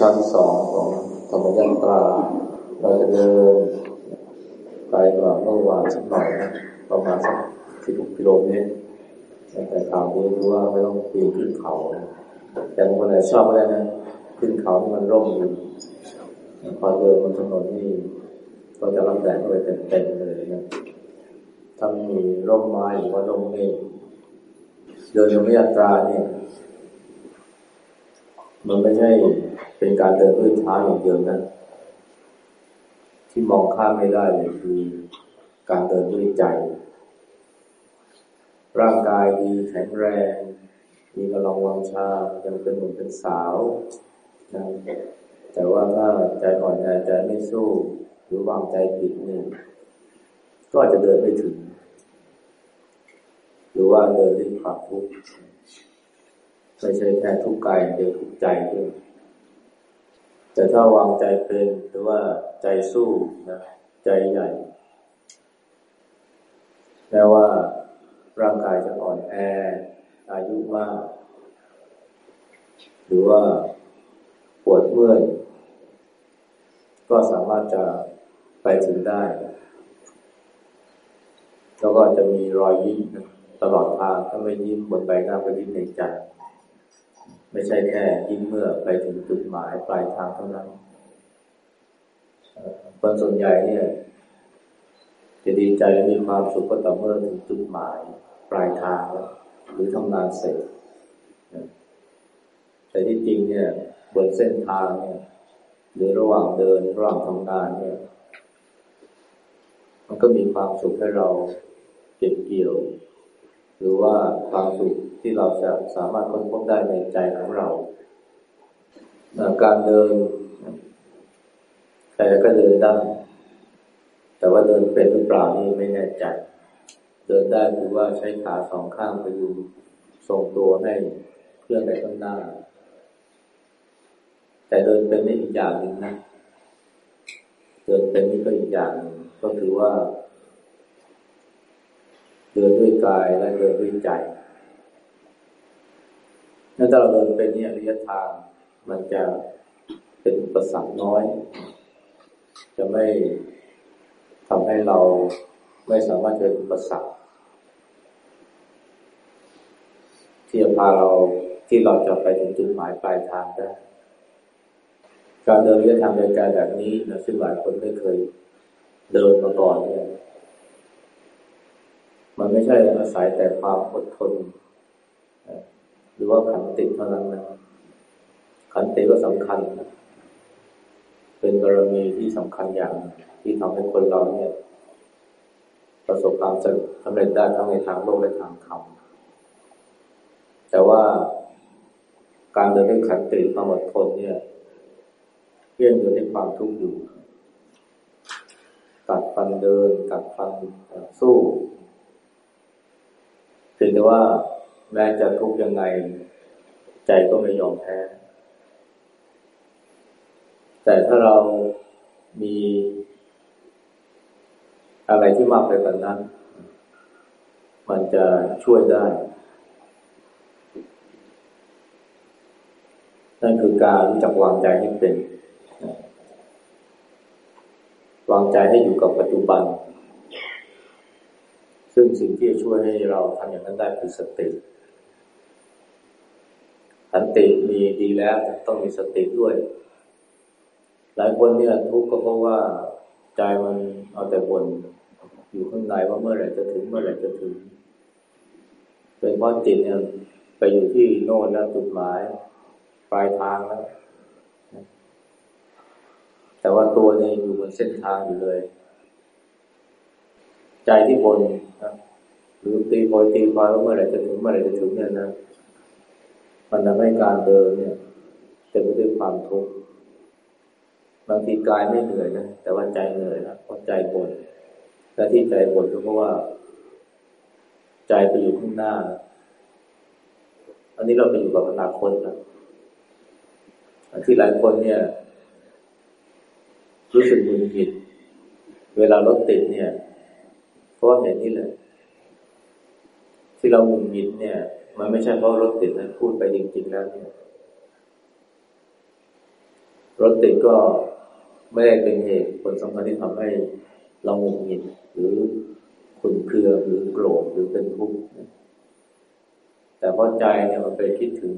ชั้นสองของธรรมยัตรา เราจะเดินไกลกว่าเมื่อวานสักหน่อยนะประมาณสักสิบกิโลเมตรแต่ข่าวนี้รู้ว่าไม่ต้องปีนขึ้นเขา แต่บางคนอาจชอบก็ได้นะขึ้นเขาที่มันร่มอยู่พอเดินบนถนนนี่ก็จะรับแดดเข้าไปเต็มๆเลยนะถ้ามีร่มไม้หรือว่าร่มเมฆเดินธรรมยัตราเนี่ยมันไม่ใช่ เป็นการเดินด้วยเท้าอย่างเดียวนะที่มองข้ามไม่ได้เลยคือการเดินด้วยใจ ร่างกายดีแข็งแรง มีกำลังวังชา ยังเป็นหนุ่มเป็นสาวนะแต่ว่าถ้าใจอ่อนแอใจไม่สู้หรือวางใจผิดนี่ก็อาจจะเดินไม่ถึง หรือว่าเดินด้วยความทุกข์ไม่ใช่แค่ทุกข์กายเดียวทุกข์ใจด้วย แต่ถ้าวางใจเป็นหรือว่าใจสู้นะใจใหญ่แม้ว่าร่างกายจะอ่อนแอ อายุมาก หรือว่าปวดเมื่อย ก็สามารถจะไปถึงได้ แล้วก็จะมีรอยยิ้มตลอดทางถ้าไม่ยิ้มบนใบหน้าก็ยิ้มในใจ ไม่ใช่แค่ยิ้มเมื่อไปถึงจุดหมายปลายทางเท่านั้นคนส่วนใหญ่เนี่ย จะดีใจมีความสุขก็ต่อเมื่อถึงจุดหมายปลายทางแล้วหรือทำงานเสร็จ แต่ที่จริงเนี่ยบนเส้นทางเนี่ยหรือระหว่างเดินระหว่างทำงานเนี่ย มันก็มีความสุขให้เราเก็บเกี่ยว หรือว่าความสุข ที่เราจะสามารถค้นพบได้ในใจของเรา การเดินใครก็เดินได้ แต่ว่าเดินเป็นหรือเปล่านี่ไม่แน่ใจ เดินได้คือว่าใช้ขาสองข้างไปอยู่ส่งตัวให้เคลื่อนไปข้างหน้า แต่เดินเป็นนี่อีกอย่างหนึ่งนะ เดินเป็นนี่ก็อีกอย่างหนึ่งก็คือว่า เดินด้วยกายและเดินด้วยใจ ถ้าเราเดินเป็นเนี่ยระยะทาง มันจะเป็นอุปสรรคน้อย จะไม่ทำให้เราไม่สามารถเจออุปสรรคที่จะพาเราที่เราจะไปถึงจุดหมายปลายทางได้ การเดินระยะทางเดินกายแบบนี้นะซึ่งหลายคนไม่เคยเดินมาก่อนเนี่ยมันไม่ใช่อาศัยแต่ความอดทน หรือว่าขันติเท่านั้นนะขันติก็สำคัญนะเป็นบารมีที่สำคัญอย่าง ที่ทำให้คนเราเนี่ย ประสบความสำเร็จได้ทั้งในทางโลกและทางธรรมแต่ว่าการเดินด้วยขันติความอดทนเนี่ยเพียงอยู่ในความทุกข์อยู่กัดฟันเดินกัดฟันสู้ถึงแต่ว่า แม้จะทุกข์ยังไง ใจก็ไม่ยอมแพ้ แต่ถ้าเรามีอะไรที่มากไปกว่านั้น มันจะช่วยได้ นั่นคือการรู้จักวางใจให้เป็น วางใจให้อยู่กับปัจจุบัน ซึ่งสิ่งที่จะช่วยให้เราทำอย่างนั้นได้คือสติ สันติมีดีแล้วต้องมีสติด้วย หลายคนเนี่ยทุกข์ก็เพราะว่าใจมันเอาแต่บนอยู่ข้างในว่าเมื่อไหร่จะถึงเมื่อไหร่จะถึงเป็นเพราะจิตเนี่ยไปอยู่ที่โน่นแล้วจุดหมายปลายทางแล้วแต่ว่าตัวเนี่ยอยู่บนเส้นทางอยู่เลย ใจที่บนหรือตีโพยตีพายว่าเมื่อไหร่จะถึงเมื่อไหร่จะถึงเนี่ยนะ มันทำให้การเดินเนี่ยเต็มไปด้วยความทุกข์บางทีกายไม่เหนื่อยนะแต่ว่าใจเหนื่อยนะเพราะใจบ่นและที่ใจบ่นก็เพราะว่า ใจไปอยู่ข้างหน้า อันนี้เราไปอยู่กับอนาคตนะที่หลายคนเนี่ย รู้สึกมึนหิด เวลารถติดเนี่ย เพราะว่าเห็นนี่แหละที่เราหงุดหงิดเนี่ย มันไม่ใช่เพราะรถติดนะพูดไปจริงๆแล้วเนี่ย รถติดก็ไม่ได้เป็นเหตุผลสำคัญที่ทำให้เราหงุดหงิดหรือขุนเคืองหรือโกรธหรือเป็นทุกข์แต่เพอใจเนี่ยมันไปคิดถึง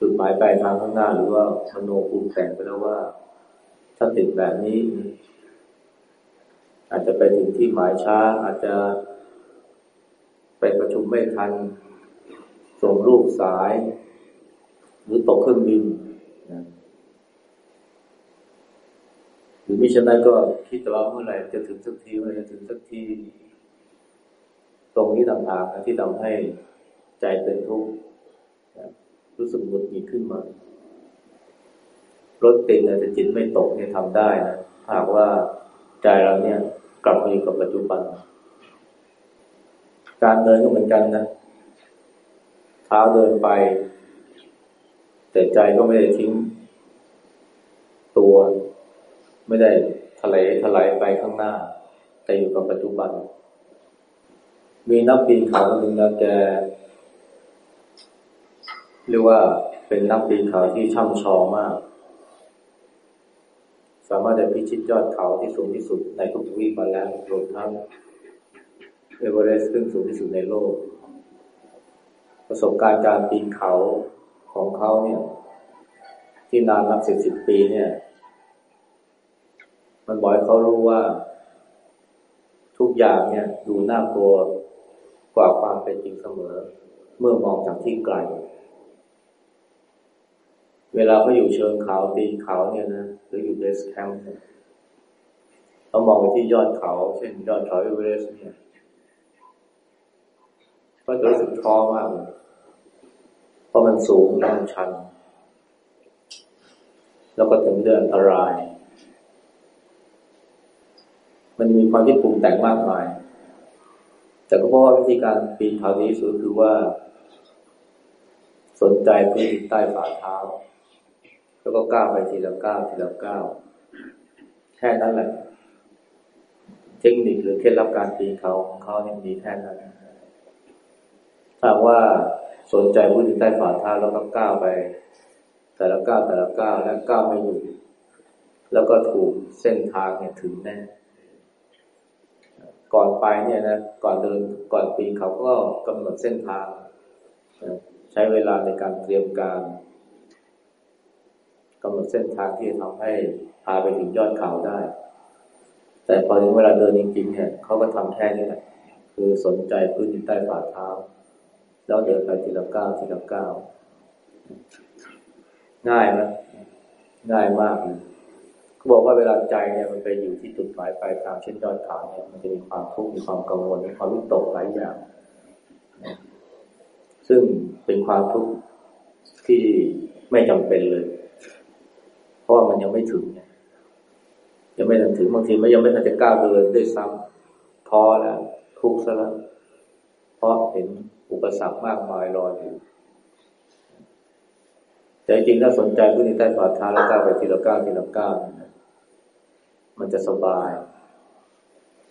จุดหมายปลายทางข้างหน้า หรือว่ามโนปรุงแต่งไปแล้วว่า ถ้าติดแบบนี้ อาจจะไปถึงที่หมายช้าอาจจะ ไปประชุมไม่ทัน ส่งลูกสาย หรือตกเครื่องบินนะหรือมิฉะนั้นก็คิดต่ว่าเมื่อไหร่จะถึงสักทีเมื่อไหร่จะถึงสักที ตรงนี้ต่างๆที่ทำให้ใจเป็นทุกข์รู้สึกหงุดหงิดขึ้นมารถติดแต่จิตไม่ตกเนี่ยทำได้นะหากว่าใจเราเนี่ยกลับมาอยู่กับปัจจุบัน การเดินก็เหมือนกันนะเท้าเดินไป แต่ใจก็ไม่ได้ทิ้ง ตัว ไม่ได้ถลายถลายไปข้างหน้า แต่อยู่กับปัจจุบัน มีนักปีนเขาหนึ่งนะแกเรียกว่าเป็นนักปีนเขาที่ช่ำชองมาก สามารถจะพิชิตยอดเขาที่สูงที่สุดในทุกทวีปมาแล้วรวมทั้ง เอเวอเรสต์ซึ่งสูงที่สุดในโลก ประสบการณ์การปีนเขาของเขาเนี่ย ที่นานนับสิบสิบปีเนี่ย มันบอกให้เขารู้ว่า ทุกอย่างเนี่ยดูน่ากลัวกว่าความเป็นจริงเสมอ เมื่อมองจากที่ไกล เวลาเขาอยู่เชิงเขาตีนเขาเนี่ยนะหรืออยู่ base camp เขามองไปที่ยอดเขา เช่นยอดเขาเอเวอเรสต์เนี่ย ก็จะรู้สึกท้อมากเลยเพราะมันสูงและมันชัน แล้วก็ถึงเดินอันตราย มันมีความที่ปรุงแต่งมากมาย แต่ก็เพราะว่าวิธีการปีนเขาดีที่สุดคือว่า สนใจพื้นใต้ฝ่าเท้า แล้วก็ก้าวไปทีละก้าวทีละก้าวแค่นั้นแหละ เทคนิคหรือเคล็ดลับการปีนเขาของเขาเนี่ยมีแค่นั้น ถ้าว่าสนใจพื้นใต้ฝ่าเท้าแล้วก็ก้าวไป แต่ละก้าวแต่ละก้าวแล้วก้าวไม่หยุดแล้วก็ถูกเส้นทางเนี่ยถึงแน่ ก่อนไปเนี่ยนะ ก่อนเดินก่อนปีนเขาก็กำหนดเส้นทาง ใช้เวลาในการเตรียมการกำหนดเส้นทางที่ทำให้พาไปถึงยอดเขาได้ แต่พอถึงเวลาเดินจริงๆเนี่ยเขาก็ทำแค่นี้แหละ คือสนใจพื้นที่ใต้ฝ่าเท้า แล้วเดินไปทีละก้าวทีละก้าวง่ายไหมง่ายมากเลยเขาบอกว่าเวลาใจเนี่ยมันไปอยู่ที่จุดหมายปลายทางเช่นยอดขาเนี่ยมันจะมีความทุกข์มีความกังวลมีความวิตกหลายอย่างซึ่งเป็นความทุกข์ที่ไม่จำเป็นเลย เพราะว่ามันยังไม่ถึงเนี่ยยังไม่ถึงบางทีมันยังไม่ทันจะกล้าเดินด้วยซ้ำพอแล้วทุกข์ซะแล้วเพราะเห็น อุปสรรคมากมายรออยู่แต่จริงถ้าสนใจพื้นที่ใต้ฝ่าเท้าแล้วก้าวไปทีละก้าวทีละก้าวมันจะสบาย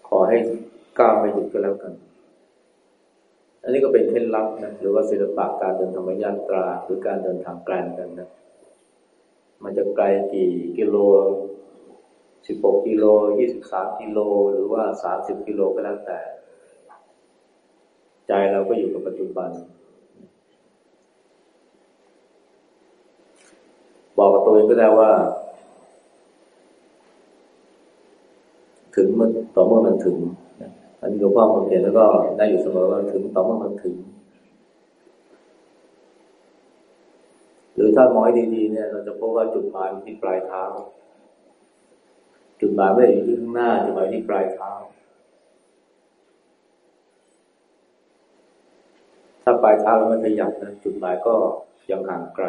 ขอให้ก้าวไม่หยุดก็แล้วกัน อันนี้ก็เป็นเคล็ดลับนะหรือว่าศิลปะการเดินธรรมยาตราหรือการเดินทางไกลกันนะมันจะไกลกี่กิโลสิบหกกิโลยี่สิบสามกิโลหรือว่าสามสิบกิโลก็แล้วแต่ ใจเราก็อยู่กับปัจจุบัน บอกกับตัวเองก็ได้ว่า ถึงมันต่อเมื่อมันถึงอันนี้หลวงพ่อผมเห็นแล้วก็ได้อยู่เสมอว่าถึงต่อเมื่อมันถึง หรือถ้ามอยดีๆเนี่ย เราจะพบว่าจุดหมายอยู่ที่ปลายเท้า จุดหมายไม่ได้อยู่ที่ข้างหน้าจุดหมายที่ปลายเท้า ถ้าปลายเท้าเราไม่ขยับนะจุดหมายก็ยังห่างไกล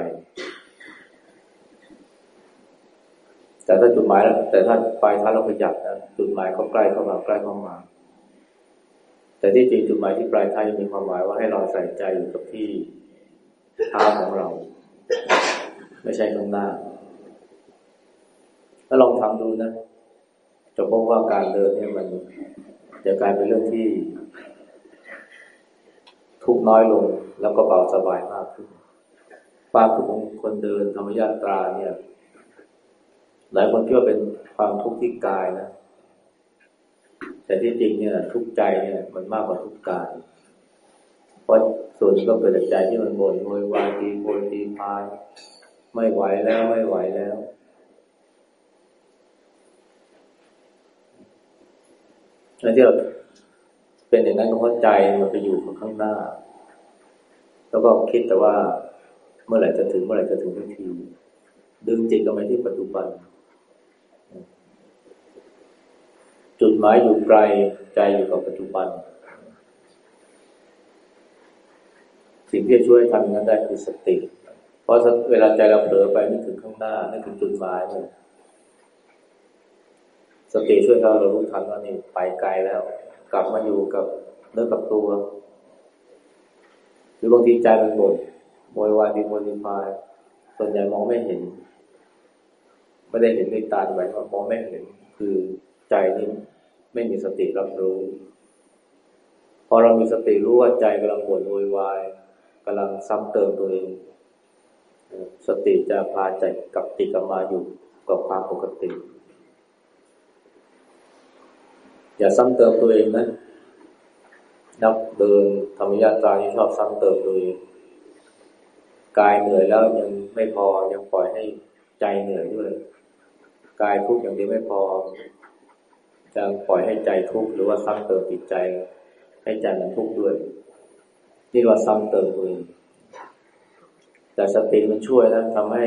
แต่ถ้าจุดหมายแล้วแต่ถ้าปลายเท้าเราขยับนะจุดหมายก็ใกล้เข้ามาใกล้เข้ามาแต่ที่จริงจุดหมายที่ปลายเท้ายังมีความหมายว่าให้เราใส่ใจอยู่กับที่เท้าของเรา ไม่ใช่ข้างหน้า ถ้าลองทำดูนะ จะพบว่าการเดินเนี่ยมันจะกลายเป็นเรื่องที่ ทุกน้อยลงแล้วก็เบาสบายมากขึ้นความทุกข์ของคนเดินธรรมยาตราเนี่ย หลายคนคิดว่าเป็นความทุกข์ที่กายนะ แต่ที่จริงเนี่ย ทุกข์ใจเนี่ย มันมากกว่าทุกข์กาย เพราะส่วนก็เกิดจากใจที่มันบ่นโวยวายตีโพยตีพายไม่ไหวแล้วไม่ไหวแล้ว แล้วที่เรา เป็นอย่างนั้นก็เพราะใจมันไปอยู่ข้างหน้า แล้วก็คิดแต่ว่าเมื่อไหร่จะถึงเมื่อไหร่จะถึงทุกที ดึงจิตกลับมาที่ปัจจุบัน จุดหมายอยู่ไกลใจอยู่กับปัจจุบัน สิ่งที่ช่วยทำงนั้นได้คือสติ เพราะเวลาใจเราเผลอไปนึกถึงข้างหน้านึกถึงจุดหมายเนี่ยสติช่วยเราเรารู้ทันว่านี่ไปไกลแล้ว กลับมาอยู่กับเนื้อกับตัว หรือบางทีใจมันบ่นโวยวายดีโวยวายส่วนใหญ่มองไม่เห็นไม่ได้เห็นด้วยตาหมายว่ามองไม่เห็น คือใจนี่ไม่มีสติรับรู้ พอเรามีสติรู้ว่าใจกำลังบ่นโวยวายกำลังซ้ำเติมตัวเอง สติจะพาใจกับติกลับมาอยู่กับความปกติ อย่าซ้ำเติมตัวเองนะนับเดินธรรมยาตราที่ชอบซ้ำเติมตัวเองกายเหนื่อยแล้วยังไม่พอยังปล่อยให้ใจเหนื่อยด้วยกายทุกข์อย่างเดียวไม่พอจะปล่อยให้ใจทุกข์หรือว่าซ้ำเติมจิตใจ ให้ใจมันทุกข์ด้วย นี่ว่าซ้ำเติมตัวเองแต่สติมันช่วยนะทำให้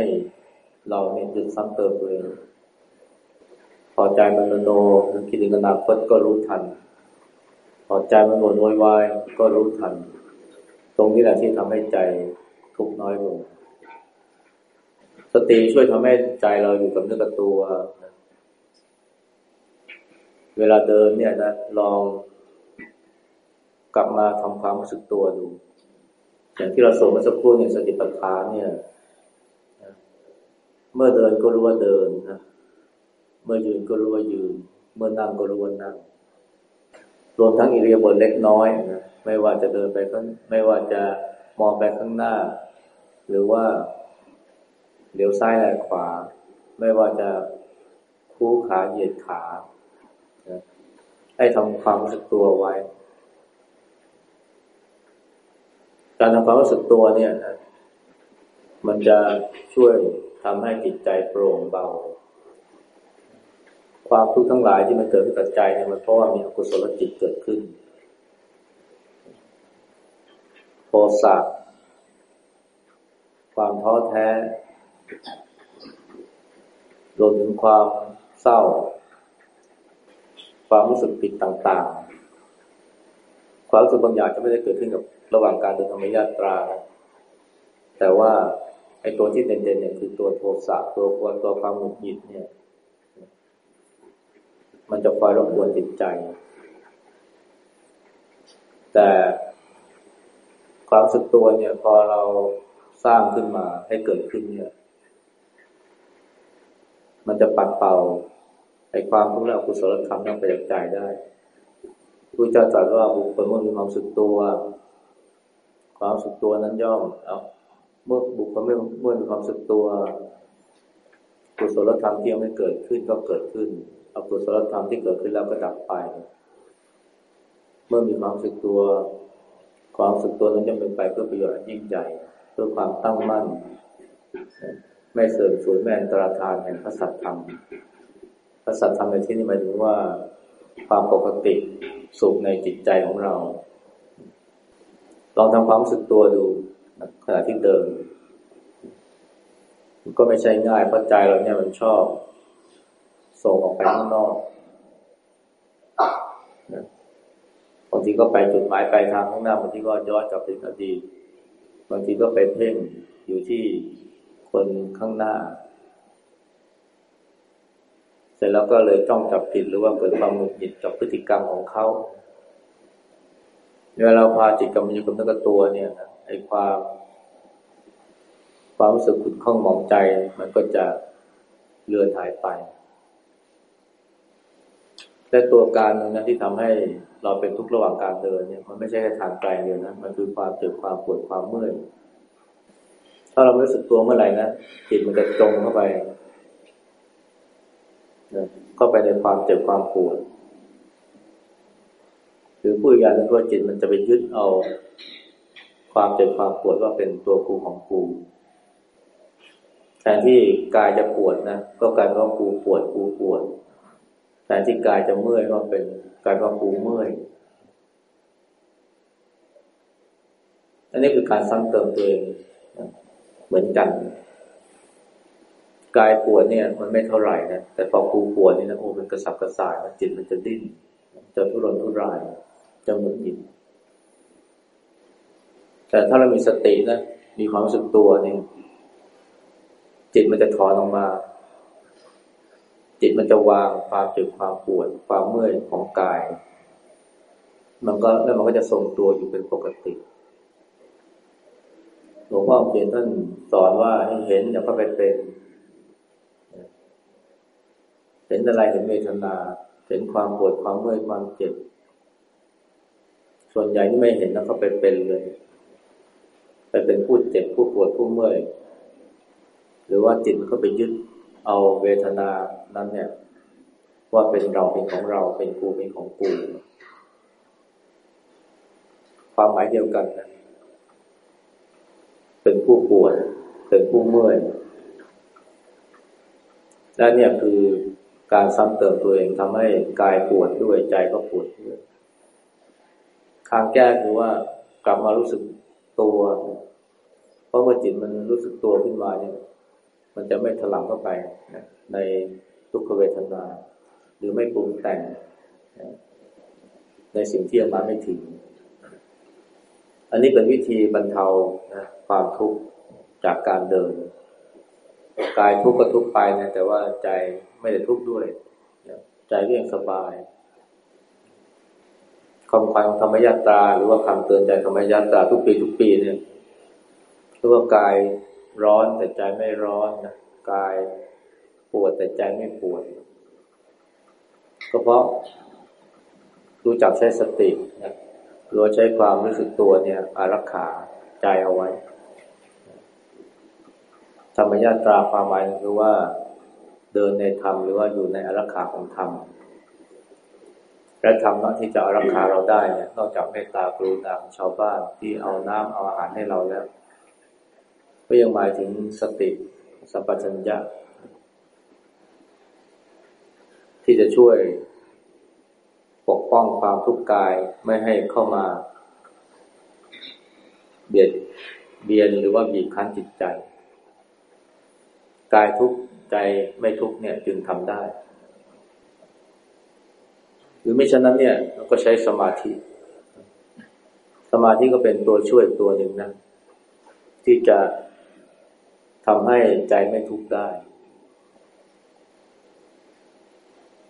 เราเนี่ยหยุดซ้ำเติมตัวเอง พอใจมันโนคิดถึงอนาคตก็รู้ทัน พอใจมันวนวยวายก็รู้ทัน ตรงนี้แหละที่ทำให้ใจทุกน้อยลง สติช่วยทำให้ใจเราอยู่กับเนื้อกับตัว เวลาเดินเนี่ยนะลองกลับมาทำความรู้สึกตัวดู อย่างที่เราสวดเมื่อสักครู่เนี่ยสติปัฏฐานเนี่ย เมื่อเดินก็รู้ว่าเดินนะ เมื่อยืนก็รู้ว่ายืน เมื่อนั่งก็รู้ว่านั่ง รวมทั้งอิริยาบถเล็กน้อยนะ ไม่ว่าจะเดินไปข้างไม่ว่าจะมองไปข้างหน้า หรือว่าเลี้ยวซ้ายแลขวา ไม่ว่าจะคู่ขาเหยียดขา ให้ทำความรู้สึกตัวไว้ การทำความรู้สึกตัวเนี่ยนะมันจะช่วยทำให้จิตใจโปร่งเบา ความทุกข์ทั้งหลายที่มันเกิดขึ้นกับใจเนี่ยมันเพราะว่ามีอกุศลจิตเกิดขึ้นโทสะความท้อแท้รวมถึงความเศร้า ความรู้สึกผิดต่างๆ ความรู้สึกบางอย่างจะไม่ได้เกิดขึ้นกับระหว่างการเดินธรรมยาตรา แต่ว่าไอ้ตัวที่เด่นๆเนี่ยคือตัวโทสะตัวควตัวความหงุดหงิดเนี่ย มันจะคอยรบกวนจิตใจ แต่ความสึกตัวเนี่ย พอเราสร้างขึ้นมาให้เกิดขึ้นเนี่ย มันจะปัดเป่าไอ้ความทุกข์และกุศลธรรมนั้นไปจากใจได้พระเจ้าตรัสว่าบุคคลเมื่อมีความสึกตัว ความสึกตัวนั้นย่อมเอาเมื่อบุคคลเมื่อเมื่อมีความสึกตัวกุศลธรรมที่ยังไม่เกิดขึ้นก็เกิดขึ้น อกุศลธรรมที่เกิดขึ้นแล้วก็ดับไป เมื่อมีความสึกตัว ความสึกตัวนั้นจะเป็นไปเพื่อประโยชน์ยิ่งใหญ่เพื่อความตั้งมั่น ไม่เสื่อมสูญแม่นตราทานแห่งพระสัตธรรมพระสัตธรรมในที่นี้หมายถึงว่าความปกติสุขในจิตใจของเรา ลองทำความรู้สึกตัวดูขณะที่เดินก็ไม่ใช่ง่ายเพราะใจเราเนี่ยมันชอบ ส่งออกไปข้างนอกบางทีก็ไปจุดหมายปลายทางข้างหน้าบางทีก็ย้อนกลับไปอดีตบางทีก็ไปเพ่งอยู่ที่คนข้างหน้า เสร็จแล้วก็เลยจ้องจับผิดหรือว่าเกิดความหงุดหงิดกับพฤติกรรมของเขาเวลาเราพาจิตกรรมอยู่กับเนื้อกับตัวเนี่ยไอ้ความความรู้สึกขุ่นข้องหมองใจ มันก็จะเลือนหายไป แต่ตัวการนึงนะที่ทำให้เราเป็นทุกข์ระหว่างการเดินเนี่ยมันไม่ใช่แค่ทางไกลเดียวนะมันคือความเจ็บความปวดความเมื่อยถ้าเราไม่รู้สึกตัวเมื่อไหร่นะจิตมันจะจมเข้าไปเข้าไปในความเจ็บความปวดหรือผู้ยานึกว่าจิตมันจะไปยึดเอาความเจ็บความปวดว่าเป็นตัวกูของกูแทนที่กายจะปวดนะก็กลายเป็นว่ากูปวดกูปวด แทนที่กายจะเมื่อยก็เป็นกายว่ากูเมื่อย อันนี้คือการซ้ำเติมตัวเองเหมือนกัน กายปวดเนี่ย มันไม่เท่าไหร่นะ แต่พอกูปวดนี่นะโอ้มันกระสับกระส่ายจิตมันจะดิ้น จะทุรนทุราย จะหมุนหินแต่ถ้าเรามีสตินะ มีความรู้สึกตัวนี่จิตมันจะถอนออกมา จิตมันจะวางความเจ็บความปวดความเมื่อยของกาย มันก็แล้วมันก็จะทรงตัวอยู่เป็นปกติหลวงพ่อเขียนท่านสอนว่าให้เห็นอย่าก็ไปเป็น เห็นอะไรเห็นเวทนา เห็นความปวดความเมื่อยความเจ็บ ส่วนใหญ่ที่ไม่เห็นแล้วก็ไปเป็นเลย ไปเป็นผู้เจ็บผู้ปวดผู้เมื่อย หรือว่าจิตมันก็ไปยึด เอาเวทนานั้นเนี่ย ว่าเป็นเราเป็นของเราเป็นกูเป็นของกู ความหมายเดียวกันนะเป็นผู้ปวดเป็นผู้เมื่อยและเนี่ยคือการซ้ำเติมตัวเองทำให้กายปวดด้วยใจก็ปวดด้วยทางแก้คือว่ากลับมารู้สึกตัว เพราะเมื่อจิตมันรู้สึกตัวขึ้นมาเนี่ย มันจะไม่ถลำเข้าไปในทุกขเวทนา หรือไม่ปรุงแต่ง ในสิ่งที่มาไม่ถึง อันนี้เป็นวิธีบรรเทาความทุกข์จากการเดิน กายทุกข์ก็ทุกข์ไปนะแต่ว่าใจไม่ได้ทุกข์ด้วย ใจก็ยังสบายคำขวัญธรรมยาตราหรือว่าคำเตือนใจธรรมยาตราทุกปีทุกปีเนี่ยเรียกว่ากาย ร้อนแต่ใจไม่ร้อนนะกายปวดแต่ใจไม่ปวดก็เพราะรู้จักใช้สตินะรู้ใช้ความรู้สึกตัวเนี่ย อารักขาใจเอาไว้ ธรรมญาตราความหมายคือว่าเดินในธรรมหรือว่าอยู่ในอารักขาของธรรมและธรรมะที่จะอารักขาเราได้เนี่ยนอกจากเมตตากรุณางชาวบ้านที่เอาน้ำเอาอาหารให้เราแล้ว ก็ยังหมายถึงสติสัมปชัญญะ ที่จะช่วยปกป้องความทุกข์กายไม่ให้เข้ามา เบียดเบียนหรือว่าบีบคั้นจิตใจ กายทุกข์ใจไม่ทุกข์เนี่ยจึงทำได้ หรือไม่ฉะนั้นเนี่ยเราก็ใช้สมาธิ สมาธิก็เป็นตัวช่วยตัวหนึ่งนะที่จะ ทำให้ใจไม่ทุกข์ได้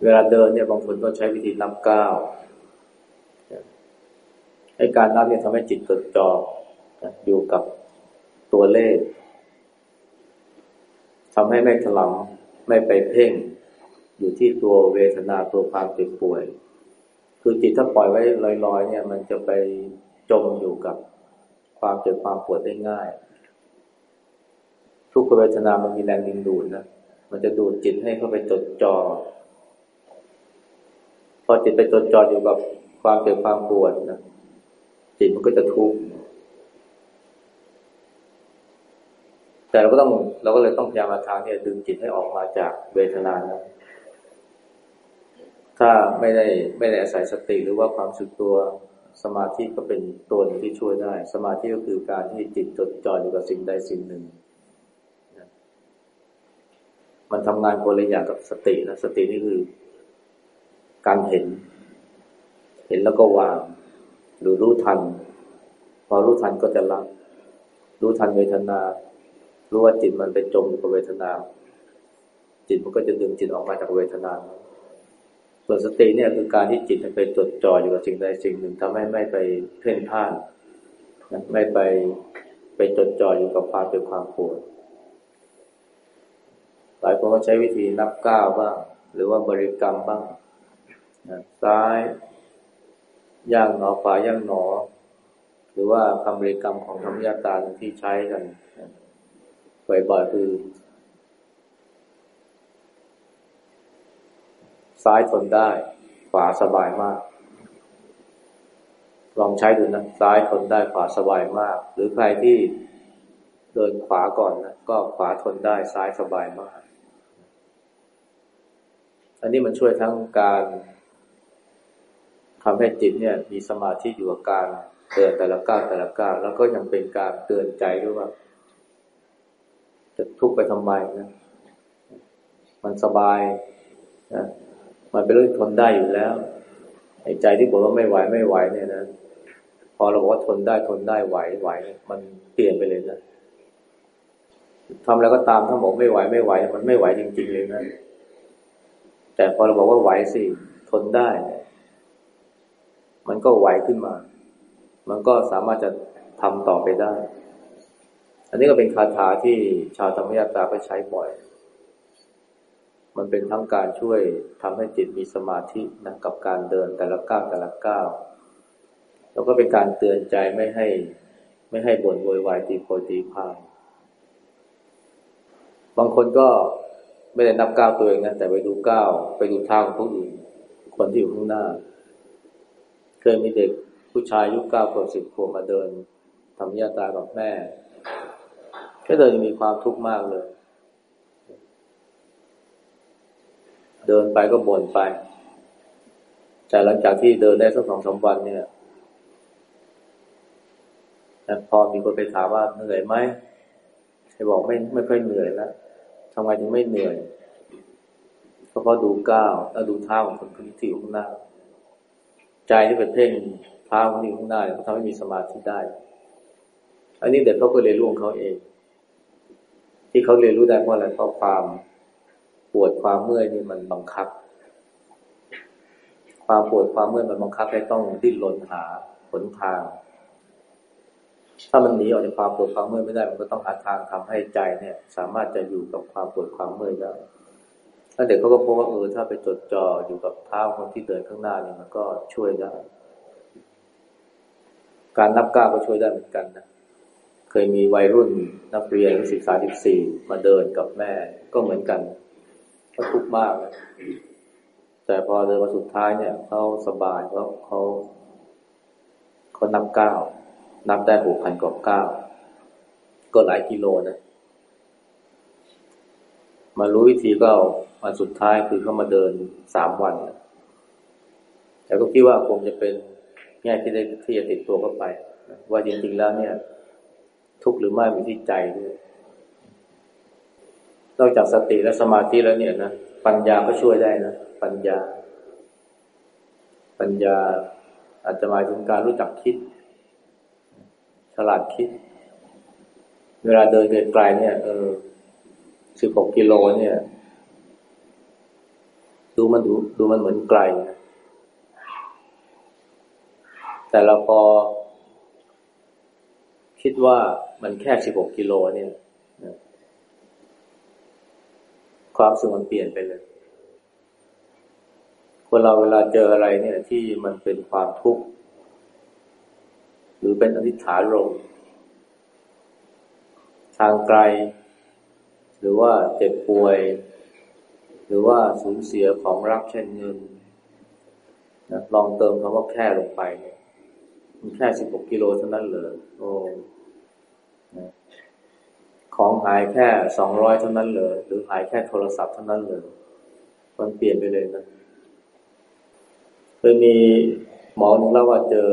เวลาเดินเนี่ยบางคนก็ใช้วิธีนับก้าวให้การนับเนี่ยทำให้จิตจดจ่ออยู่กับตัวเลขทำให้ไม่ถลำไม่ไปเพ่ง อยู่ที่ตัวเวทนาตัวความเจ็บป่วย คือจิตถ้าปล่อยไว้ลอยๆ เนี่ย มันจะไปจมอยู่กับความเจ็บความปวดได้ง่าย ทุกขเวทนามันมีแรงดึงดูดนะ มันจะดูดจิตให้เข้าไปจดจอ่อ พอจิตไปจดจ่ออยู่กับความเจ็บความปวดนะ จิตมันก็จะทุกข์ แต่เราก็ต้องเราก็เลยต้องพยายามทางเนี่ยดึงจิตให้ออกมาจากเวทนานะถ้าไม่ได้ไม่ได้อาศัยสติหรือว่าความสึกตัวสมาธิก็เป็นตัวหนึ่งที่ช่วยได้ สมาธิก็คือการที่จิตจดจ่ออยู่กับสิ่งใดสิ่งหนึ่ง มันทำงานคนละอย่างกับสตินะสตินี่คือ การเห็น เห็นแล้วก็วาง หรือรู้ทัน พอรู้ทันก็จะละรู้ทันเวทนา รู้ว่าจิตมันไปจมอยู่กับเวทนา จิตมันก็จะดึงจิตออกมาจากเวทนา ส่วนสติเนี่ยคือการที่จิตมันไปจดจ่ออยู่กับสิ่งใดสิ่งหนึ่งทำให้ไม่ไปเพ่นพ่าน ไม่ไปไปจดจ่ออยู่กับความเจ็บความปวด ลายคนก็ใช้วิธีนับก้าวบ้าง หรือว่าบริกรรมบ้างซ้ายย่างหนอขวาย่างหนอ หรือว่าคำบริกรรมของธรรมยาตาที่ใช้กันบ่อยๆคือซ้ายทนได้ ขวาสบายมาก ลองใช้ดูนะซ้ายทนได้ขวาสบายมาก หรือใครที่เดินขวาก่อนนะก็ขวาทนได้ซ้ายสบายมาก อันนี้มันช่วยทั้งการทำให้จิตเนี่ย มีสมาธิอยู่กับการเดินแต่ละก้าวแต่ละก้าวแล้วก็ยังเป็นการเตือนใจด้วยว่า จะทุกข์ไปทำไมนะมันสบายนะมันเป็นเรื่องทนได้อยู่แล้วไอ้ใจที่บอกว่าไม่ไหวไม่ไหวเนี่ยนะพอเราบอกว่าทนได้ทนได้ไหวไหว มันเปลี่ยนไปเลยนะทำแล้วก็ตามถ้าบอกไม่ไหวไม่ไหว มันไม่ไหวจริง ๆ เลยนะ แต่พอเราบอกว่าไหวสิทนได้ มันก็ไหวขึ้นมา มันก็สามารถจะทำต่อไปได้ อันนี้ก็เป็นคาถาที่ชาวธรรมยาตาก็ใช้บ่อย มันเป็นทั้งการช่วยทำให้จิตมีสมาธินะกับการเดินแต่ละก้าวแต่ละก้าวแล้วก็เป็นการเตือนใจไม่ให้ ไม่ให้บ่นโวยวายตีโพตีพายบางคนก็ ไม่ได้นับก้าวตัวเองนะ แต่ไปดูก้าวไปดูทางผู้อื่น คนที่อยู่ข้างหน้า เคยมีเด็กผู้ชายอายุเก้าขวบสิบขวบมาเดินทำยาตากับแม่ก็เดินมีความทุกข์มากเลย เดินไปก็บ่นไป แต่หลังจากที่เดินได้สักสองสาวันเนี่ยพอมีคนไปถามว่าเหนื่อยไหมให้บอกไม่ไม่ค่อยเหนื่อยแล้ว ทำไมถึงไม่เหนื่อยเพราะดูก้าวแล้วดูเท้าของคนที่อยู่ข้างหน้า ใจที่เป็นเพ่งเท้าของที่อยู่ข้างหน้าเขาทำให้มีสมาธิได้ อันนี้เด็กเขาก็เรียนรู้ของเขาเอง ที่เขาเรียนรู้ได้เพราะอะไรเพราะความปวดความเมื่อยนี่มันบังคับ ความปวดความเมื่อยมันบังคับให้ต้องดิ้นรนหาหนทาง ถ้ามันหนีออกจากความปวดความเมื่อยไม่ได้ มันก็ต้องหาทางทำให้ใจเนี่ย สามารถจะอยู่กับความปวดความเมื่อยได้ถ้าเด็กเขาก็พบว่าเออถ้าไปจดจ่ออยู่กับเท้าคนที่เดินข้างหน้าเนี่ยมันก็ช่วยได้ การนับก้าวก็ช่วยได้เหมือนกันนะเคยมีวัยรุ่นนักเรียนศึกษาสิบสี่มาเดินกับแม่ก็เหมือนกันก็ทุกข์มาก แต่พอเดินมาสุดท้ายเนี่ยเขาสบายเพราะเขาเขานับก้าว นับได้หกพันกว่าเก้า ก็หลายกิโลนะ มารู้วิธีก็วันสุดท้ายคือเขามาเดินสามวันแต่ก็คิดว่าคงจะเป็นแง่ที่ได้ที่จะติดตัวเข้าไปว่าจริงๆแล้วเนี่ย ทุกหรือไม่มีที่ใจด้วยนอกจากสติและสมาธิแล้วเนี่ยนะปัญญาก็ช่วยได้นะปัญญา ปัญญาอาจจะหมายถึงการรู้จักคิด ฉลาดคิด เวลาเดินไกลๆเนี่ย เออสิบหกกิโลเนี่ย ดูมันดูดูมันเหมือนไกลนะแต่เราพอ คิดว่ามันแค่สิบหกกิโลเนี่ยความสุขมันเปลี่ยนไปเลยคนเราเวลาเจออะไรเนี่ย ที่มันเป็นความทุกข์ หรือเป็นอธิษฐานลมทางไกล หรือว่าเจ็บป่วย หรือว่าสูญเสียของรักเช่นเงินนะลองเติมคำว่าแค่ลงไปมันแค่สิบหกกิโลเท่านั้นเลยโอ้ของหายแค่สองร้อยเท่านั้นเลยหรือหายแค่โทรศัพท์เท่านั้นเลยมันเปลี่ยนไปเลยนะเคยมีหมอหนึ่งเล่าว่าเจอ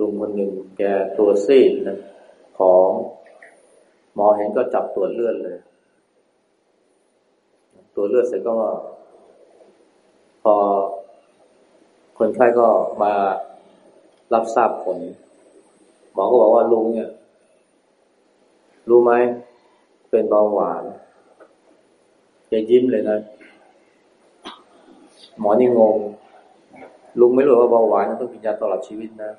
ลุงคนหนึ่งแกตัวซีดนะของหมอเห็นก็จับตรวจเลือดเลย ตัวเลือดเสร็จก็ว่าพอคนไข้ก็มารับทราบผล หมอก็บอกว่าลุงเนี่ย รู้ไหม เป็นเบาหวานแกยิ้มเลยนะ หมอนี่งง ลุงไม่รู้ว่าเบาหวานต้องกินยาตลอดชีวิตนะ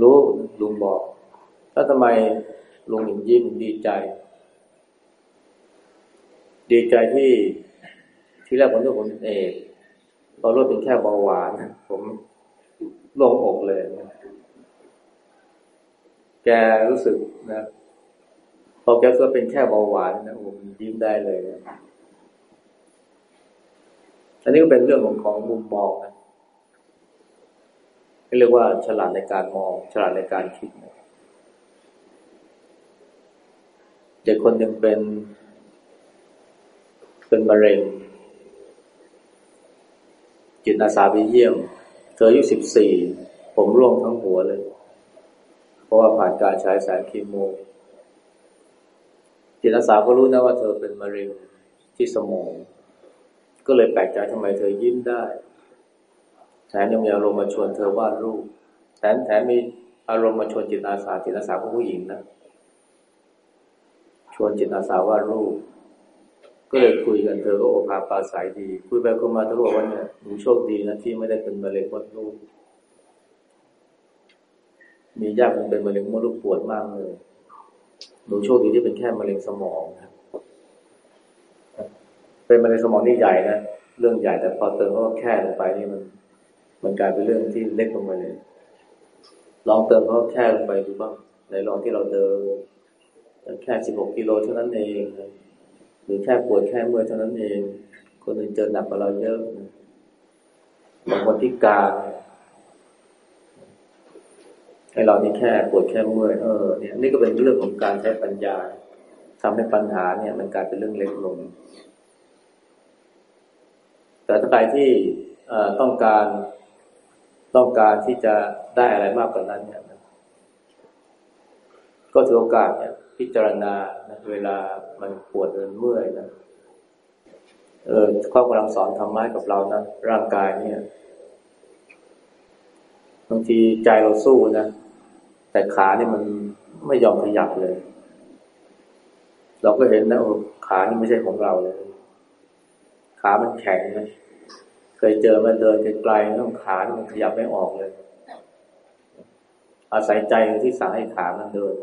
รู้ลุงบอก แล้วทำไมลุงถึงยิ้มดีใจ ดีใจที่ที่แรกผมนึกผมเป็นเอกพอรู้เป็นแค่เบาหวานผมลงอกเลยแกรู้สึกนะพอแกก็เป็นแค่เบาหวานนะผมยิ้มได้เลยนะอันนี้ก็เป็นเรื่องของของมุมมองนะ เรียกว่าฉลาดในการมอง ฉลาดในการคิดเด็กคนหนึ่งเป็น เป็นมะเร็ง จิตอาสาไปเยี่ยม เธออายุสิบสี่ผมร่วงทั้งหัวเลย เพราะว่าผ่านการใช้สารเคมีจิตอาสาก็รู้นะว่าเธอเป็นมะเร็งที่สมอง ก็เลยแปลกใจทำไมเธอยิ้มได้ มยังมีอารมณ์มาชวนเธอวาดรูปแถมแถมมีอารมณ์มาชวนจิตอาสาจิตอาสาผู้หญิงนะชวนจิตอาสาวาดรูป ก็เลยคุยกันเธอก็โอภาปาสายดี คุยไปคุยมาเธอบอกว่าเนี่ยหนูโชคดีนะที่ไม่ได้เป็นมะเร็งมดลูกมีญาติมันเป็นมะเร็งมดลูกปวดมากเลยหนูโชคดีที่เป็นแค่มะเร็งสมองครับเป็นมะเร็งสมองนี่ใหญ่นะเรื่องใหญ่แต่พอเติมเขาแค่ลงไปนี่มัน มันกลายเป็นเรื่องที่เล็กลงไปเลยลองเติมเขาแค่ลงไปดูบ้างในลองที่เราเดินแค่สิบหกกิโลเท่านั้นเองหรือแค่ปวดแค่เมื่อยเท่านั้นเอง คนอื่นเจอหนักกว่าเราเยอะบางคนที่กาให้เรานี่แค่ปวดแค่เมื่อยเออเนี่ยนี่ก็เป็นเรื่องของการใช้ปัญญาทำให้ปัญหาเนี่ย มันกลายเป็นเรื่องเล็กลง แต่ถ้าใครที่ต้องการ ต้องการที่จะได้อะไรมากกว่านั้นเนี่ยก็ถือโอกาสเนี่ย พิจารณานะเวลามันปวดเเมื่อยนะเออข้อกำลังสอนธรรมะกับเรานะร่างกายเนี่ยบางทีใจเราสู้นะแต่ขาเนี่ยมันไม่ยอมขยับเลย เราก็เห็นนะขานี่ไม่ใช่ของเราเลย ขามันแข็งนะ ยเจอมาเดินไกลๆต้องขามันขยับไม่ออกเลย อาศัยใจที่สั่งให้ขามันเดิน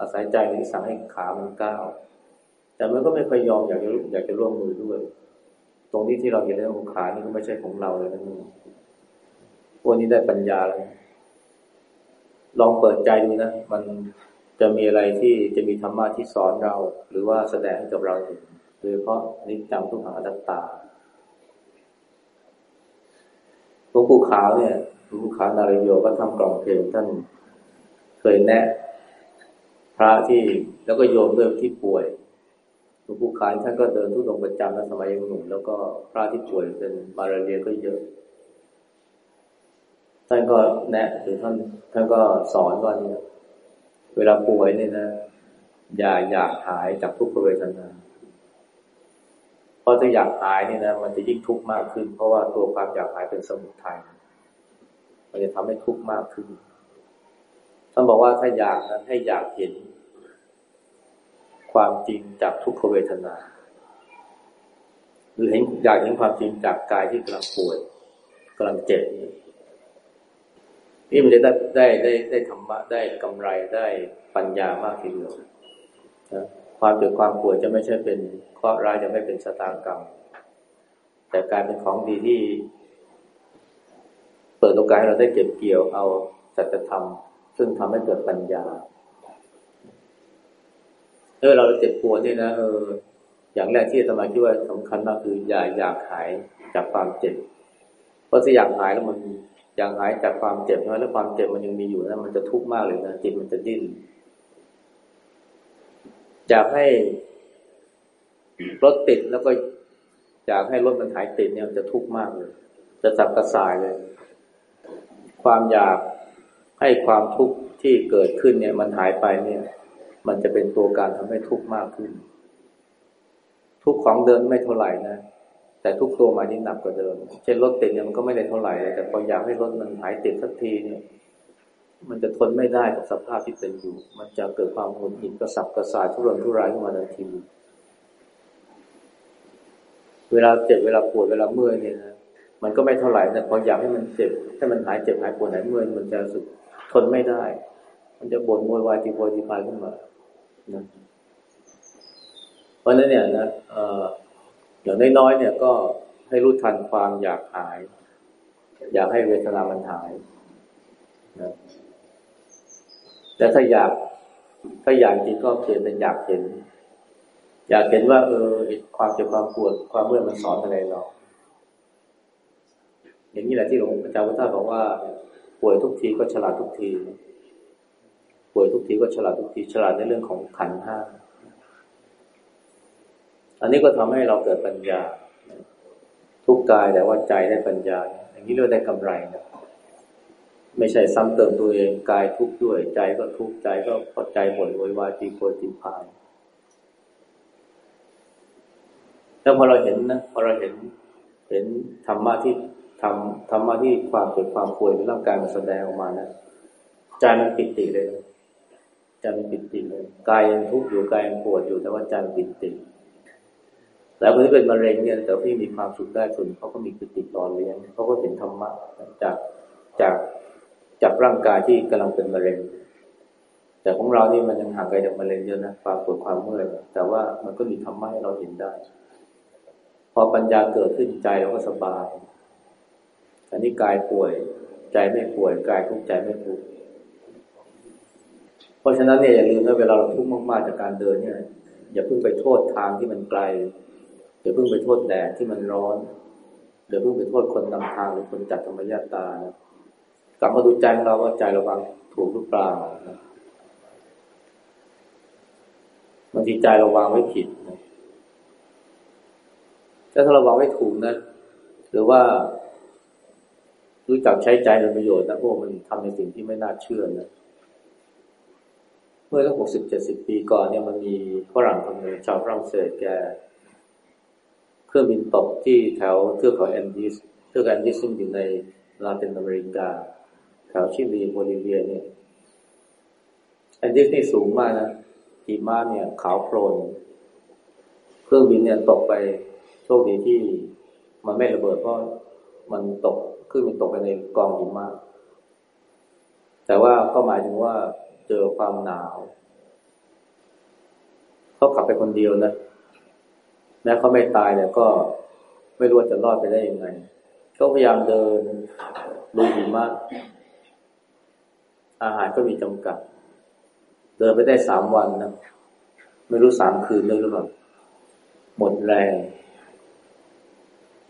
อาศัยใจที่สั่งให้ขามันก้าวแต่มันก็ไม่ค่อยยอมอยากจะอยากจะร่วมมือด้วย ตรงนี้ที่เราเห็นเรื่องขานี่ก็ไม่ใช่ของเราเลยนะนี่พวกนี้ได้ปัญญาแล้วลองเปิดใจดูนะ มันจะมีอะไรที่จะมีธรรมะที่สอนเรา หรือว่าแสดงให้กับเราเห็นโดยเฉพาะนิจจังทุกขังอนัตตาหล วงปู่ขาวเนี่ยหลวงปู่ขาวนารโยก็ทำกล่องเพลงท่านเคยแนะ พระที่แล้วก็โยมด้วยที่ป่วยหลวงปู่ขานท่านก็เดินทุดงประจำในสมัยยังหนุ่มแล้วก็พระที่ป่วยเป็นมาลาเรียก็เยอะท่านก็แนะหรือท่านท่านก็สอนว่าเนี่ยเวลาป่วยเนี่ยนะ อย่าอยากหายจากทุกขเวทนา ราะถ้าอยากหายเนี่ยนะมันจะยิ่งทุกข์มากขึ้น เพราะว่าตัวความอยากหายเป็นสมุทัยมันจะทำให้ทุกข์มากขึ้นท่านบอกว่าถ้าอยากนะให้อยากเห็น ความจริงจากทุกขเวทนา หรือเห็นอยากเห็นความจริงจากกายที่กำลังป่วยกำลังเจ็บนี่มันจะได้ได้ได้ได้ธรรมะได้กำไรได้ปัญญามากทีเดียวนะ ความเจ็บความป่วยจะไม่ใช่เป็นเคราะห์ร้ายจะไม่เป็นสตางกรรม แต่กลายเป็นของดีที่ เปิดโอกาสให้เราได้เก็บเกี่ยวเอาสัจธรรม ซึ่งทำให้เกิดปัญญาเออเราเจ็บปวดนี่นะเอออย่างแรกที่สมาคิดว่าสำคัญมากคืออย่าอยากหายจากความเจ็บ เพราะถ้าอยากหายแล้วมันอยากหายจากความเจ็บน้อยแล้วความเจ็บมันยังมีอยู่นะมันจะทุกข์มากเลยนะจิตมันจะดิ้น อยากให้รถติดแล้วก็อยากให้รถมันหายติดเนี่ยมันจะทุกข์มากเลย จะจับกระสายเลย ความอยากให้ความทุกข์ที่เกิดขึ้นเนี่ย มันหายไปเนี่ย มันจะเป็นตัวการทำให้ทุกข์มากขึ้น ทุกของเดินไม่เท่าไหร่นะแต่ทุกตัวมานี่หนักกว่าเดิม เช่นรถติดเนี่ยมันก็ไม่ได้เท่าไหร่แต่พออยากให้รถมันหายติดสักทีเนี่ย มันจะทนไม่ได้กับสภาพที่เป็นอยู่ มันจะเกิดความหงุดหงิดกระสับกระส่ายทุรนทุรายขึ้นมาทันที เวลาเจ็บเวลาปวดเวลาเมื่อยเนี่ยนะ มันก็ไม่เท่าไหร่แต่พออยากให้มันเจ็บให้มันหายเจ็บหายปวดหายเมื่อยมันจะสุดทนไม่ได้ มันจะบ่นโวยวายทีโวยทีพายขึ้นมานะเพราะนั้นเนี่ยนะอย่างน้อยๆเนี่ยก็ให้รู้ทันความอยากหาย อยากให้เวทนามันหายนะ แต่ถ้าอยากถ้าอยากจริงก็เปลี่ยนเป็นอยากเห็น อยากเห็นว่าเออความเจ็บความปวดความเมื่อยมันสอนอะไรเรา อย่างนี้แหละที่หลวงอาจารย์พุทธาบอกว่า ป่วยทุกทีก็ฉลาดทุกที ป่วยทุกทีก็ฉลาดทุกที ฉลาดในเรื่องของขันห้า อันนี้ก็ทำให้เราเกิดปัญญา ทุกกายแต่ว่าใจได้ปัญญา อย่างนี้เรียกได้กำไรนะ ไม่ใช่ซ้ำเติมตัวเองกายทุกข์ด้วย ใจก็ทุกข์ใจก็พอใจหมดโวยวายตีโพตีพายแล้วพอเราเห็นนะพอเราเห็นเห็นธรรมะที่ทำธรรมะที่ความเกิดความป่วยในร่างกายมันแสดงออกมานะใจมันปิติเลยใจมันปิติเลยกายยังทุกข์อยู่กายยังปวดอยู่แต่ว่าใจมันปิติ แล้วคนที่เป็นมะเร็งเนี่ย แต่พี่มีความสุขได้ส่วนเขาก็มีปิติต่อเลี้ยงเขาก็เห็นธรรมะจากจาก จากร่างกายที่กำลังเป็นมะเร็ง แต่ของเรานี่มันยังห่างไกลจากมะเร็งเยอะนะความปวดความเมื่อยแต่ว่ามันก็มีธรรมะให้เราเห็นได้ พอปัญญาเกิดขึ้นใจเราก็สบาย อันนี้กายป่วยใจไม่ป่วยกายทุกข์ใจไม่ทุกข์เพราะฉะนั้นเนี่ยอย่าลืมนะเวลาเราทุกข์มากๆจากการเดินเนี่ย อย่าเพิ่งไปโทษทางที่มันไกลอย่าเพิ่งไปโทษแดดที่มันร้อนอย่าเพิ่งไปโทษคนนำทางหรือคนจัดธรรมยาตานะ กลับมาดูใจของเราว่าใจราวางถูกหรือเปล่าบางทีใจเราวางไว้ผิดนะถ้าเราวางไว้ถูกนะ หรือว่ารู้จักใช้ใจเป็นประโยชน์นะพวกมันทำในสิ่งที่ไม่น่าเชื่อนะเมื่อตั้งหกสิบเจ็ดสิบปีก่อนเนี่ยมันมีฝรั่งคนหนึ่งชาวฝรั่งเศสแกเครื่องบินตกที่แถวเทือกเขาแอนดีสเทือกแอนดีสซึ่งอยู่ในลาตินอเมริกา แถวชิลีโบลิเวียเนี่ยแอนดีสนี่สูงมากนะหิมะเนี่ย ขาวโพลนเครื่องบินเนี่ยตกไปโชคดีที่ มันไม่ระเบิดเพราะมันตกขึ้นมันตกไปในกองหิมะแต่ว่าก็หมายถึงว่าเจอความหนาวเขาขับไปคนเดียวนะแม้เขาไม่ตายเนี่ยก็ไม่รู้จะรอดไปได้ยังไงเขาพยายามเดินดูหิมะ อาหารก็มีจำกัด เดินไปได้สามวันนะ ไม่รู้สามคืนเลยหรือเปล่า หมดแรง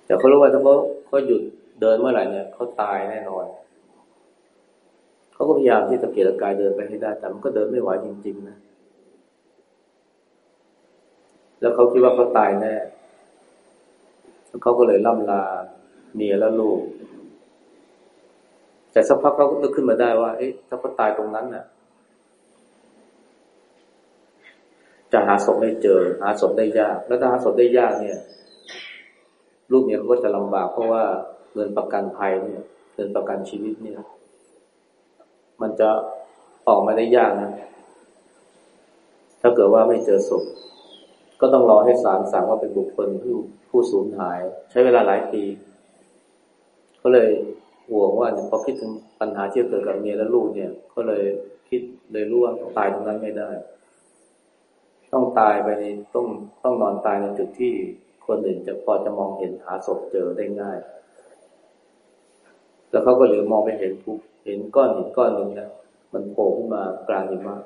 แต่เขารู้ว่าถ้าเขาเขาหยุดเดินเมื่อไหร่เนี่ยเขาตายแน่นอน เขาก็พยายามที่จะเกียรกายเดินไปให้ได้ แต่มันก็เดินไม่ไหวจริง ๆ นะ แล้วเขาคิดว่าเขาตายแน่ เขาก็เลยล่ำลาเมียและลูก แต่สักพักเขาก็นึกขึ้นมาได้ว่า เอ๊ะถ้าเขาตายตรงนั้นน่ะ จะหาศพไม่เจอ หาศพได้ยาก แล้วถ้าหาศพได้ยากเนี่ย ลูกเมียเขาก็จะลำบากเพราะว่าเงินประกันภัยเนี่ยเงินประกันชีวิตเนี่ย มันจะออกมาได้ยากนะ ถ้าเกิดว่าไม่เจอศพก็ต้องรอให้ศาลสั่งว่าเป็นบุคคลผู้ผู้สูญหาย ใช้เวลาหลายปี ก็เลย ห่วงว่าเนี่ยพอคิดถึงปัญหาที่เกิดกับเมียและลูกเนี่ย ก็เลยคิดเลยรู้ว่าตายตรงนั้นไม่ได้ ต้องตายไปในต้องต้องนอนตายในจุดที่คนอื่นจะพอจะมองเห็นหาศพเจอได้ง่าย แล้วเขาก็เหลือมองไปเห็นทุกเห็นก้อนหินก้อนหนึ่งนะมันโผล่ขึ้นมากลางหิมะ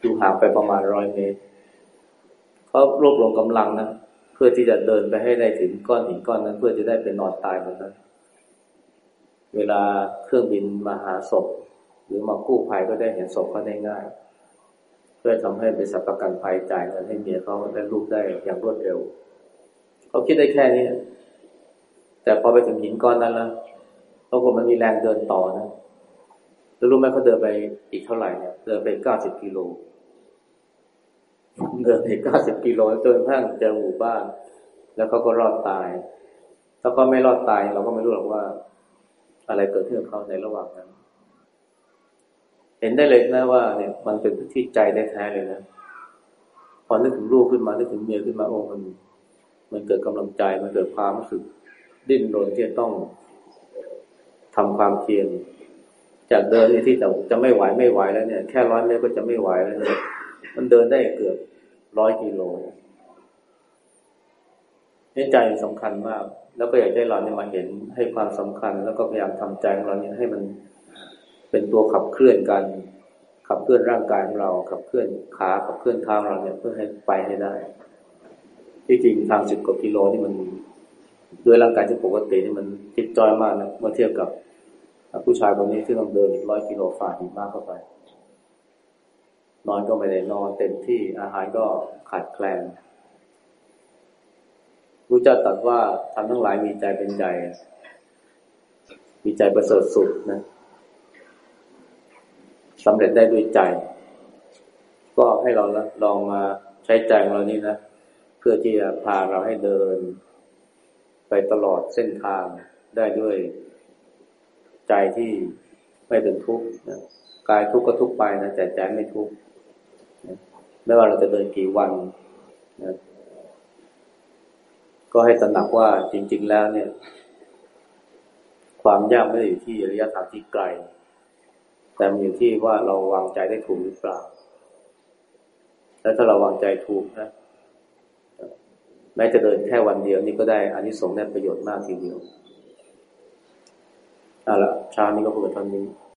อยู่ห่างไปประมาณร้อยเมตรเขารวบรวมกำลังนะเพื่อที่จะเดินไปให้ได้ถึงก้อนหินก้อนนั้น เพื่อจะได้เป็นนอนตายบนนั้น เวลาเครื่องบินมาหาศพ หรือมากู้ภัยก็ได้เห็นศพเขาได้ง่าย เพื่อทำให้บริษัทประกันภัยจ่ายเงินให้เมียเขาได้ลูกได้อย่างรวดเร็วเขาคิดได้แค่นี้ แต่พอไปถึงหินก้อนนั้นแล้วปรากฏมันมีแรงเดินต่อนะแล้วรู้ไหมเขาเดินไปอีกเท่าไหร่เนี่ยเดินไปเก้าสิบกิโลเดินไปเก้าสิบกิโลจนกระทั่งเจอหมู่บ้าน แล้วเขาก็รอดตาย ถ้าเขาไม่รอดตายเราก็ไม่รู้หรอกว่า อะไรเกิดขึ้นกับเขาในระหว่างนั้น เห็นได้เลยนะว่าเนี่ยมันเป็นที่ใจได้แท้เลยนะพอนึกถึงลูกขึ้นมานึกถึงเมียขึ้นมาโอ้มันมันเกิดกำลังใจมันเกิดความรู้สึก ดิ้นรนที่จะต้องทำความเพียรจากเดินที่จะจะไม่ไหวไม่ไหวแล้วเนี่ย แค่ร้อยเมตรก็จะไม่ไหวแล้วเนี่ยมันเดินได้เกือบร้อยกิโลนี่ใจสำคัญมาก แล้วก็อยากให้เราเนี่ยมาเห็นให้ความสำคัญ แล้วก็พยายามทำใจของเราเนี่ยให้มันเป็นตัวขับเคลื่อนกัน ขับเคลื่อนร่างกายของเรา ขับเคลื่อนขาขับเคลื่อนเท้าเราเนี่ยเพื่อให้ไปให้ได้ ที่จริงทางสิบกว่ากิโลนี่มันด้วยร่างกายที่ปกตินี่มันจิตจอยมากนะเมื่อเทียบกับผู้ชายคนนี้ที่ต้องเดินร้อยกิโลฝ่าหิมากเข้าไป นอนก็ไม่ได้นอนเต็มที่อาหารก็ขาดแคลน รู้จักตัดว่าทำทั้งหลายมีใจเป็นใจมีใจประเสริฐสุดนะสำเร็จได้ด้วยใจ ก็ให้เราลองมาใช้ใจของเรานี่นะเพื่อที่จะพาเราให้เดิน ไปตลอดเส้นทางได้ด้วยใจที่ไม่เป็นทุกข์นะกายทุกข์ก็ทุกข์ไปนะแต่ใจไม่ทุกข์ไม่ว่าเราจะเดินกี่วันนะ ก็ให้ตระหนักว่าจริง ๆ แล้วเนี่ย ความยากไม่ได้อยู่ที่ระยะทางที่ไกล แต่มันอยู่ที่ว่าเราวางใจได้ถูกหรือเปล่า และถ้าเราวางใจถูกนะแม้จะเดินแค่วันเดียวนี่ก็ได้อานิสงส์ได้ประโยชน์มากทีเดียวเอาละชานี้ก็พูดเท่านี้